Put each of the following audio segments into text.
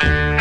Bye.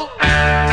You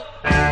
Oh.